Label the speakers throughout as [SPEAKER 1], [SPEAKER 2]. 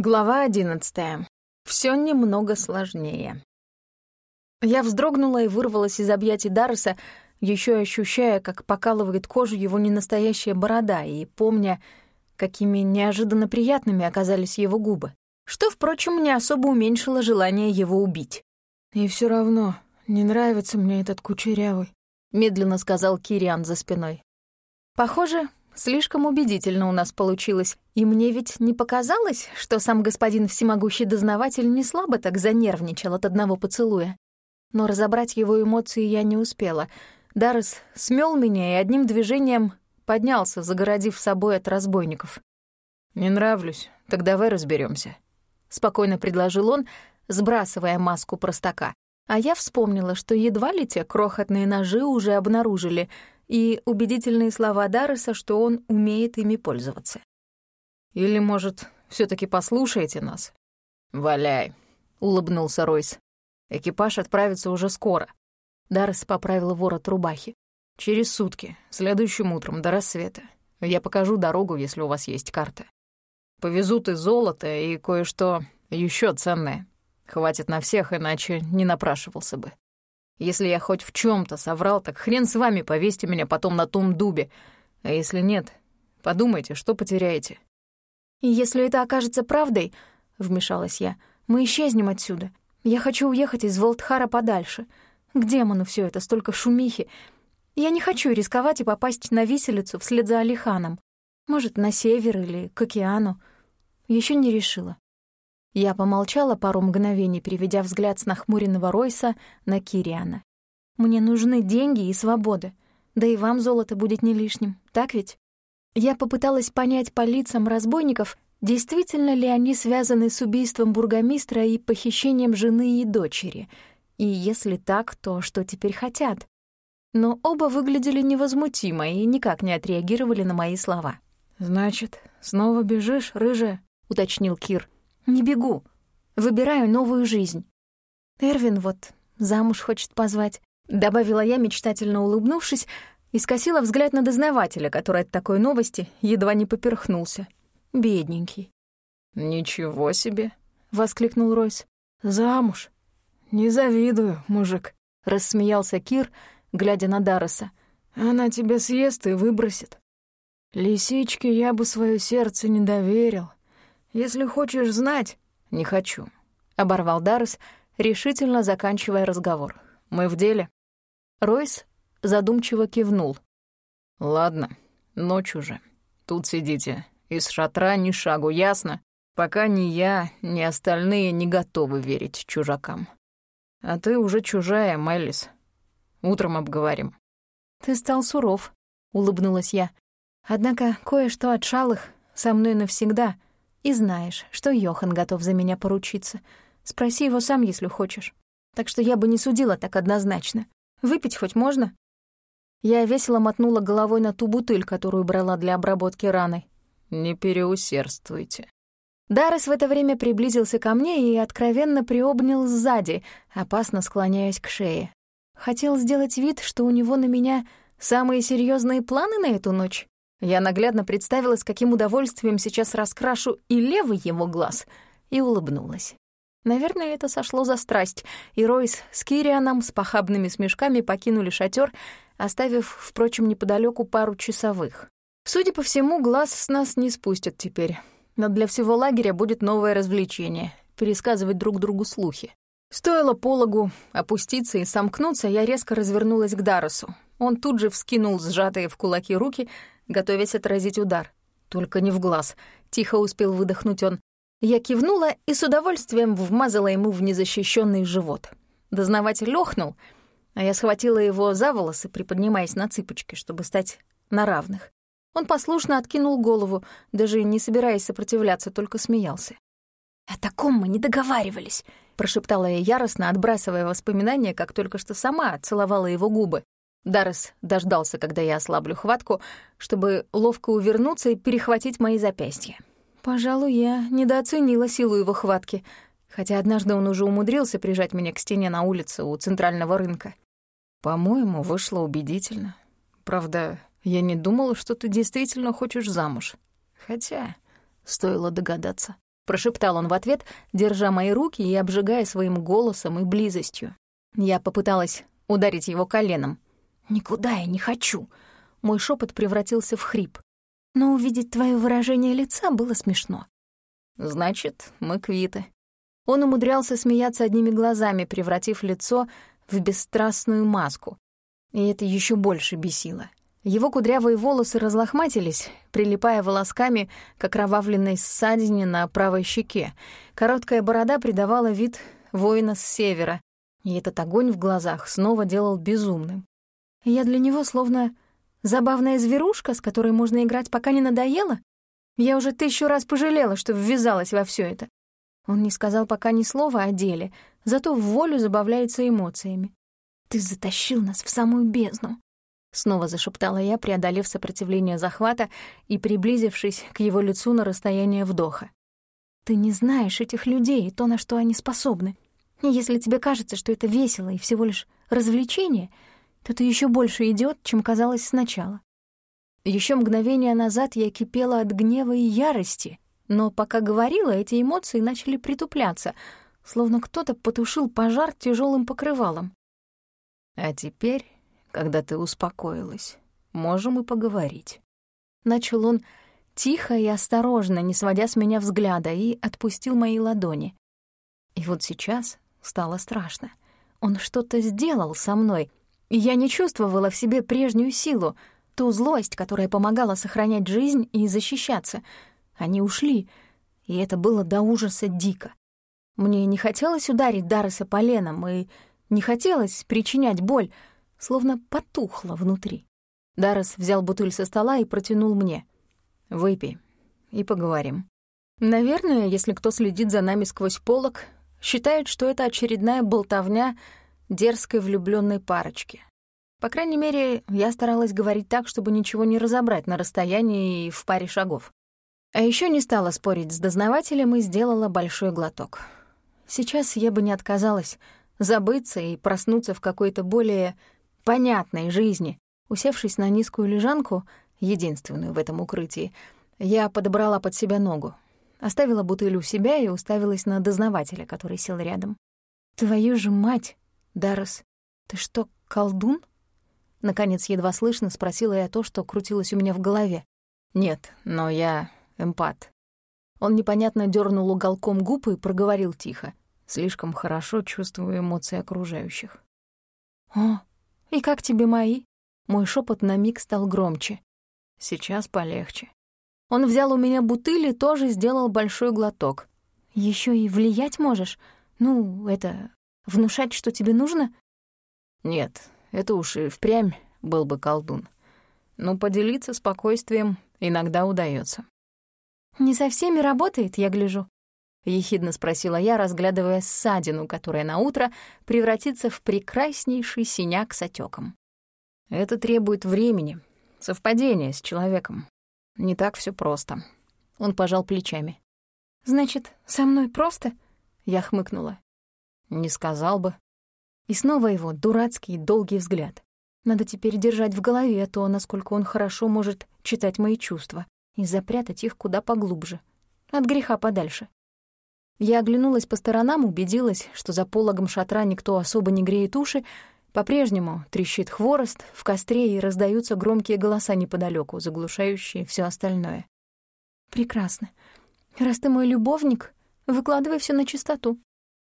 [SPEAKER 1] Глава одиннадцатая. Все немного сложнее. Я вздрогнула и вырвалась из объятий Дарреса, еще ощущая, как покалывает кожу его ненастоящая борода, и помня, какими неожиданно приятными оказались его губы, что, впрочем, не особо уменьшило желание его убить.
[SPEAKER 2] «И все равно не нравится мне этот кучерявый», —
[SPEAKER 1] медленно сказал Кириан за спиной. Похоже, Слишком убедительно у нас получилось. И мне ведь не показалось, что сам господин всемогущий дознаватель не слабо так занервничал от одного поцелуя. Но разобрать его эмоции я не успела. Даррес смел меня и одним движением поднялся, загородив собой от разбойников.
[SPEAKER 2] «Не нравлюсь, так давай разберемся,
[SPEAKER 1] спокойно предложил он, сбрасывая маску простака. А я вспомнила, что едва ли те крохотные ножи уже обнаружили — и убедительные слова Дарреса, что он умеет ими пользоваться.
[SPEAKER 2] «Или, может, все таки послушаете нас?»
[SPEAKER 1] «Валяй», — улыбнулся Ройс.
[SPEAKER 2] «Экипаж отправится уже скоро».
[SPEAKER 1] Даррес поправил ворот рубахи.
[SPEAKER 2] «Через сутки, следующим утром, до рассвета. Я покажу дорогу, если у вас есть карта. Повезут и золото, и кое-что еще ценное. Хватит на всех, иначе не напрашивался бы. Если я хоть в чем то соврал, так хрен с вами, повесьте меня потом на том дубе. А если нет, подумайте, что потеряете».
[SPEAKER 1] «И если это окажется правдой, — вмешалась я, — мы исчезнем отсюда. Я хочу уехать из Волтхара подальше. К демону все это, столько шумихи. Я не хочу рисковать и попасть на виселицу вслед за Алиханом. Может, на север или к океану. Еще не решила. Я помолчала пару мгновений, переведя взгляд с нахмуренного Ройса на Кириана. «Мне нужны деньги и свобода. Да и вам золото будет не лишним, так ведь?» Я попыталась понять по лицам разбойников, действительно ли они связаны с убийством бургомистра и похищением жены и дочери. И если так, то что теперь хотят? Но оба выглядели невозмутимо и никак не отреагировали на мои слова.
[SPEAKER 2] «Значит, снова бежишь, рыжая?»
[SPEAKER 1] — уточнил Кир. Не бегу. Выбираю новую жизнь. Эрвин вот замуж хочет позвать. Добавила я, мечтательно улыбнувшись, и скосила взгляд на дознавателя, который от такой новости едва не поперхнулся. Бедненький.
[SPEAKER 2] «Ничего себе!»
[SPEAKER 1] — воскликнул Ройс.
[SPEAKER 2] «Замуж? Не завидую, мужик», —
[SPEAKER 1] рассмеялся Кир, глядя на Дарреса.
[SPEAKER 2] «Она тебя съест и выбросит. Лисичке я бы свое сердце не доверил. Если хочешь знать...»
[SPEAKER 1] «Не хочу», — оборвал Даррес, решительно заканчивая разговор. «Мы в деле?» Ройс задумчиво кивнул.
[SPEAKER 2] «Ладно, ночь уже. Тут сидите. Из шатра ни шагу, ясно? Пока ни я, ни остальные не готовы верить чужакам. А ты уже чужая, Мэлис. Утром обговорим».
[SPEAKER 1] «Ты стал суров», — улыбнулась я. «Однако кое-что от шалых со мной навсегда — и знаешь, что Йохан готов за меня поручиться. Спроси его сам, если хочешь. Так что я бы не судила так однозначно. Выпить хоть можно?» Я весело мотнула головой на ту бутыль, которую брала для обработки раны.
[SPEAKER 2] «Не переусердствуйте».
[SPEAKER 1] Даррес в это время приблизился ко мне и откровенно приобнял сзади, опасно склоняясь к шее. Хотел сделать вид, что у него на меня самые серьезные планы на эту ночь. Я наглядно представила, с каким удовольствием сейчас раскрашу и левый его глаз, и улыбнулась. Наверное, это сошло за страсть, и Ройс с Кирианом с похабными смешками покинули шатер, оставив, впрочем, неподалеку пару часовых. Судя по всему, глаз с нас не спустят теперь. Но для всего лагеря будет новое развлечение — пересказывать друг другу слухи. Стоило пологу опуститься и сомкнуться, я резко развернулась к Даросу. Он тут же вскинул сжатые в кулаки руки — готовясь отразить удар. Только не в глаз. Тихо успел выдохнуть он. Я кивнула и с удовольствием вмазала ему в незащищенный живот. Дознаватель лохнул, а я схватила его за волосы, приподнимаясь на цыпочки, чтобы стать на равных. Он послушно откинул голову, даже не собираясь сопротивляться, только смеялся. «О таком мы не договаривались», — прошептала я яростно, отбрасывая воспоминания, как только что сама целовала его губы. Даррес дождался, когда я ослаблю хватку, чтобы ловко увернуться и перехватить мои запястья. Пожалуй, я недооценила силу его хватки, хотя однажды он уже умудрился прижать меня к стене на улице у центрального рынка.
[SPEAKER 2] По-моему, вышло убедительно. Правда, я не думала, что ты действительно хочешь замуж. Хотя, стоило догадаться.
[SPEAKER 1] прошептал он в ответ, держа мои руки и обжигая своим голосом и близостью. Я попыталась ударить его коленом. «Никуда я не хочу!» Мой шепот превратился в хрип. Но увидеть твое выражение лица было смешно.
[SPEAKER 2] «Значит, мы квиты».
[SPEAKER 1] Он умудрялся смеяться одними глазами, превратив лицо в бесстрастную маску. И это еще больше бесило. Его кудрявые волосы разлохматились, прилипая волосками к окровавленной ссадине на правой щеке. Короткая борода придавала вид воина с севера, и этот огонь в глазах снова делал безумным. Я для него словно забавная зверушка, с которой можно играть, пока не надоело. Я уже тысячу раз пожалела, что ввязалась во все это. Он не сказал пока ни слова о деле, зато в волю забавляется эмоциями. «Ты затащил нас в самую бездну», — снова зашептала я, преодолев сопротивление захвата и приблизившись к его лицу на расстояние вдоха. «Ты не знаешь этих людей и то, на что они способны. И если тебе кажется, что это весело и всего лишь развлечение, то ты еще больше идет, чем казалось сначала. Еще мгновение назад я кипела от гнева и ярости, но пока говорила, эти эмоции начали притупляться, словно кто-то потушил пожар тяжелым покрывалом.
[SPEAKER 2] «А теперь, когда ты успокоилась, можем и поговорить».
[SPEAKER 1] Начал он тихо и осторожно, не сводя с меня взгляда, и отпустил мои ладони. И вот сейчас стало страшно. Он что-то сделал со мной, я не чувствовала в себе прежнюю силу, ту злость, которая помогала сохранять жизнь и защищаться. Они ушли, и это было до ужаса дико. Мне не хотелось ударить Дарреса поленом, и не хотелось причинять боль, словно потухло внутри. Даррес взял бутыль со стола и протянул мне.
[SPEAKER 2] «Выпей и поговорим».
[SPEAKER 1] Наверное, если кто следит за нами сквозь полок, считает, что это очередная болтовня дерзкой влюбленной парочки. По крайней мере, я старалась говорить так, чтобы ничего не разобрать на расстоянии и в паре шагов. А еще не стала спорить с дознавателем и сделала большой глоток. Сейчас я бы не отказалась забыться и проснуться в какой-то более понятной жизни. Усевшись на низкую лежанку, единственную в этом укрытии, я подобрала под себя ногу, оставила бутыль у себя и уставилась на дознавателя, который сел рядом. «Твою же мать!» «Даррес, ты что, колдун?» Наконец, едва слышно спросила я то, что крутилось у меня в голове.
[SPEAKER 2] «Нет, но я эмпат».
[SPEAKER 1] Он непонятно дернул уголком губ и проговорил тихо. Слишком хорошо чувствую эмоции окружающих. «О, и как тебе мои?» Мой шепот на миг стал громче.
[SPEAKER 2] «Сейчас полегче».
[SPEAKER 1] Он взял у меня бутыль и тоже сделал большой глоток. Еще и влиять можешь? Ну, это, Внушать, что тебе нужно?
[SPEAKER 2] Нет, это уж и впрямь был бы колдун. Но поделиться спокойствием иногда удается.
[SPEAKER 1] «Не со всеми работает, я гляжу», — ехидно спросила я, разглядывая ссадину, которая на утро превратится в прекраснейший синяк с отеком.
[SPEAKER 2] «Это требует времени, совпадения с человеком. Не так все просто».
[SPEAKER 1] Он пожал плечами. «Значит, со мной просто?» — я хмыкнула.
[SPEAKER 2] Не сказал бы.
[SPEAKER 1] И снова его дурацкий долгий взгляд. Надо теперь держать в голове то, насколько он хорошо может читать мои чувства, и запрятать их куда поглубже. От греха подальше. Я оглянулась по сторонам, убедилась, что за пологом шатра никто особо не греет уши, по-прежнему трещит хворост в костре и раздаются громкие голоса неподалеку, заглушающие все остальное. «Прекрасно. Раз ты мой любовник, выкладывай все на чистоту.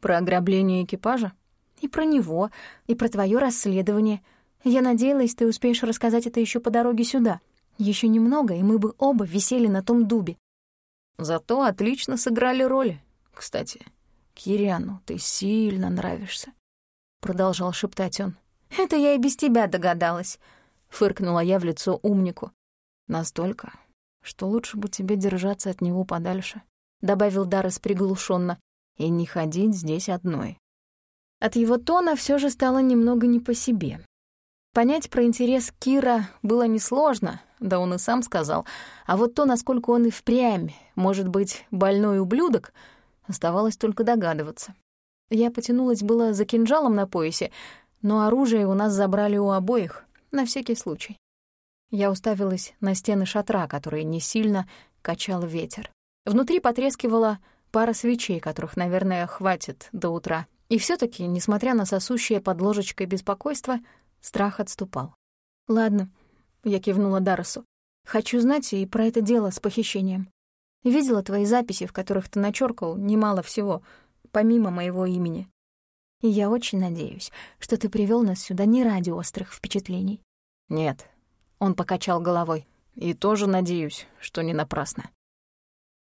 [SPEAKER 2] Про ограбление экипажа?
[SPEAKER 1] И про него, и про твое расследование. Я надеялась, ты успеешь рассказать это еще по дороге сюда. Еще немного, и мы бы оба висели на том дубе.
[SPEAKER 2] Зато отлично сыграли роли. Кстати, Кириану ты сильно нравишься, продолжал шептать он.
[SPEAKER 1] Это я и без тебя догадалась, фыркнула я в лицо умнику.
[SPEAKER 2] Настолько, что лучше бы тебе держаться от него подальше,
[SPEAKER 1] добавил Даррес приглушенно
[SPEAKER 2] и не ходить здесь одной.
[SPEAKER 1] От его тона все же стало немного не по себе. Понять про интерес Кира было несложно, да он и сам сказал, а вот то, насколько он и впрямь, может быть, больной ублюдок, оставалось только догадываться. Я потянулась было за кинжалом на поясе, но оружие у нас забрали у обоих, на всякий случай. Я уставилась на стены шатра, которые не сильно качал ветер. Внутри потрескивала пара свечей, которых, наверное, хватит до утра. И все таки несмотря на сосущее под ложечкой беспокойство, страх отступал. «Ладно», — я кивнула Дарресу. «Хочу знать и про это дело с похищением. Видела твои записи, в которых ты начеркал немало всего, помимо моего имени. И я очень надеюсь, что ты привел нас сюда не ради острых впечатлений».
[SPEAKER 2] «Нет», — он покачал головой. «И тоже надеюсь, что не напрасно».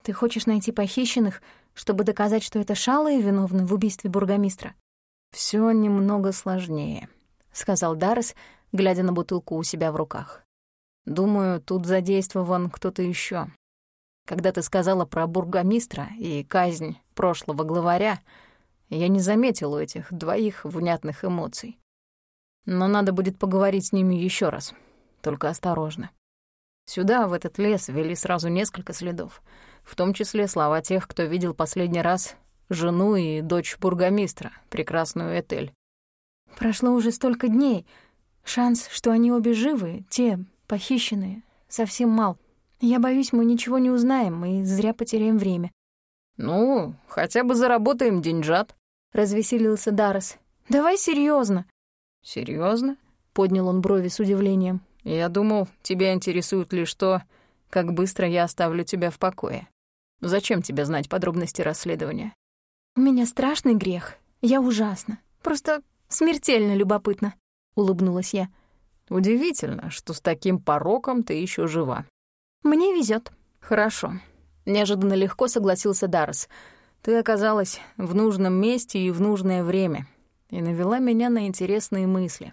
[SPEAKER 1] «Ты хочешь найти похищенных, чтобы доказать, что это шалые виновны в убийстве бургомистра?»
[SPEAKER 2] Все немного сложнее», — сказал Даррес, глядя на бутылку у себя в руках. «Думаю, тут задействован кто-то еще. Когда ты сказала про бургомистра и казнь прошлого главаря, я не заметил у этих двоих внятных эмоций. Но надо будет поговорить с ними еще раз, только осторожно. Сюда, в этот лес, вели сразу несколько следов, в том числе слова тех, кто видел последний раз жену и дочь бургомистра, прекрасную Этель.
[SPEAKER 1] Прошло уже столько дней. Шанс, что они обе живы, те, похищенные, совсем мал. Я боюсь, мы ничего не узнаем и зря потеряем время.
[SPEAKER 2] «Ну, хотя бы заработаем деньжат», — развеселился Даррес.
[SPEAKER 1] «Давай серьезно.
[SPEAKER 2] Серьезно? поднял он брови с удивлением. «Я думал, тебя интересует лишь то, как быстро я оставлю тебя в покое. Зачем тебе знать подробности расследования?»
[SPEAKER 1] «У меня страшный грех. Я ужасно. Просто смертельно любопытно», — улыбнулась я.
[SPEAKER 2] «Удивительно, что с таким пороком ты еще жива».
[SPEAKER 1] «Мне везет.
[SPEAKER 2] «Хорошо. Неожиданно легко согласился Даррес. «Ты оказалась в нужном месте и в нужное время, и навела меня на интересные мысли.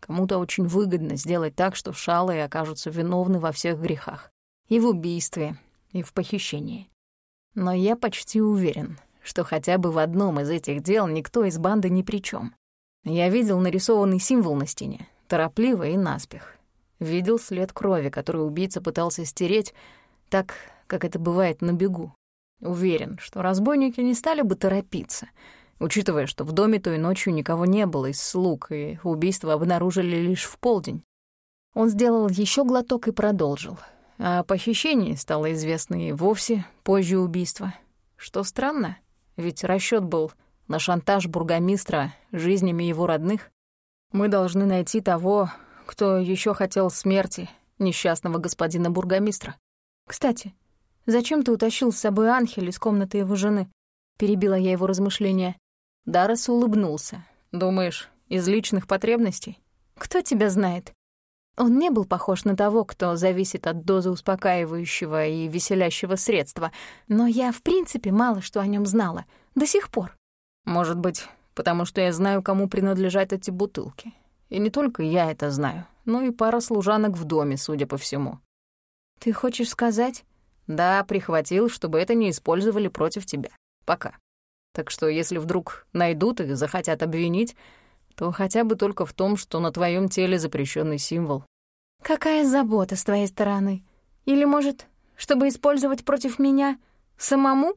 [SPEAKER 2] Кому-то очень выгодно сделать так, что шалые окажутся виновны во всех грехах. И в убийстве, и в похищении. Но я почти уверен, что хотя бы в одном из этих дел никто из банды ни при чем. Я видел нарисованный символ на стене, торопливо и наспех. Видел след крови, который убийца пытался стереть, так как это бывает на бегу. Уверен, что разбойники не стали бы торопиться, учитывая, что в доме той ночью никого не было из слуг, и убийство обнаружили лишь в полдень. Он сделал еще глоток и продолжил. А о похищении стало известно и вовсе позже убийства. Что странно, ведь расчет был на шантаж бургомистра жизнями его родных. Мы должны найти того, кто еще хотел смерти несчастного господина бургомистра.
[SPEAKER 1] Кстати, «Зачем ты утащил с собой Анхель из комнаты его жены?» Перебила я его размышления.
[SPEAKER 2] Даррес улыбнулся. «Думаешь, из личных потребностей?»
[SPEAKER 1] «Кто тебя знает?» Он не был похож на того, кто зависит от дозы успокаивающего и веселящего средства, но я, в принципе, мало что о нем знала. До сих пор.
[SPEAKER 2] Может быть, потому что я знаю, кому принадлежат эти бутылки. И не только я это знаю, но и пара служанок в доме, судя по всему.
[SPEAKER 1] «Ты хочешь сказать...»
[SPEAKER 2] Да, прихватил, чтобы это не использовали против тебя. Пока. Так что если вдруг найдут и захотят обвинить, то хотя бы только в том, что на твоем теле запрещенный символ.
[SPEAKER 1] Какая забота с твоей стороны? Или, может, чтобы использовать против меня самому?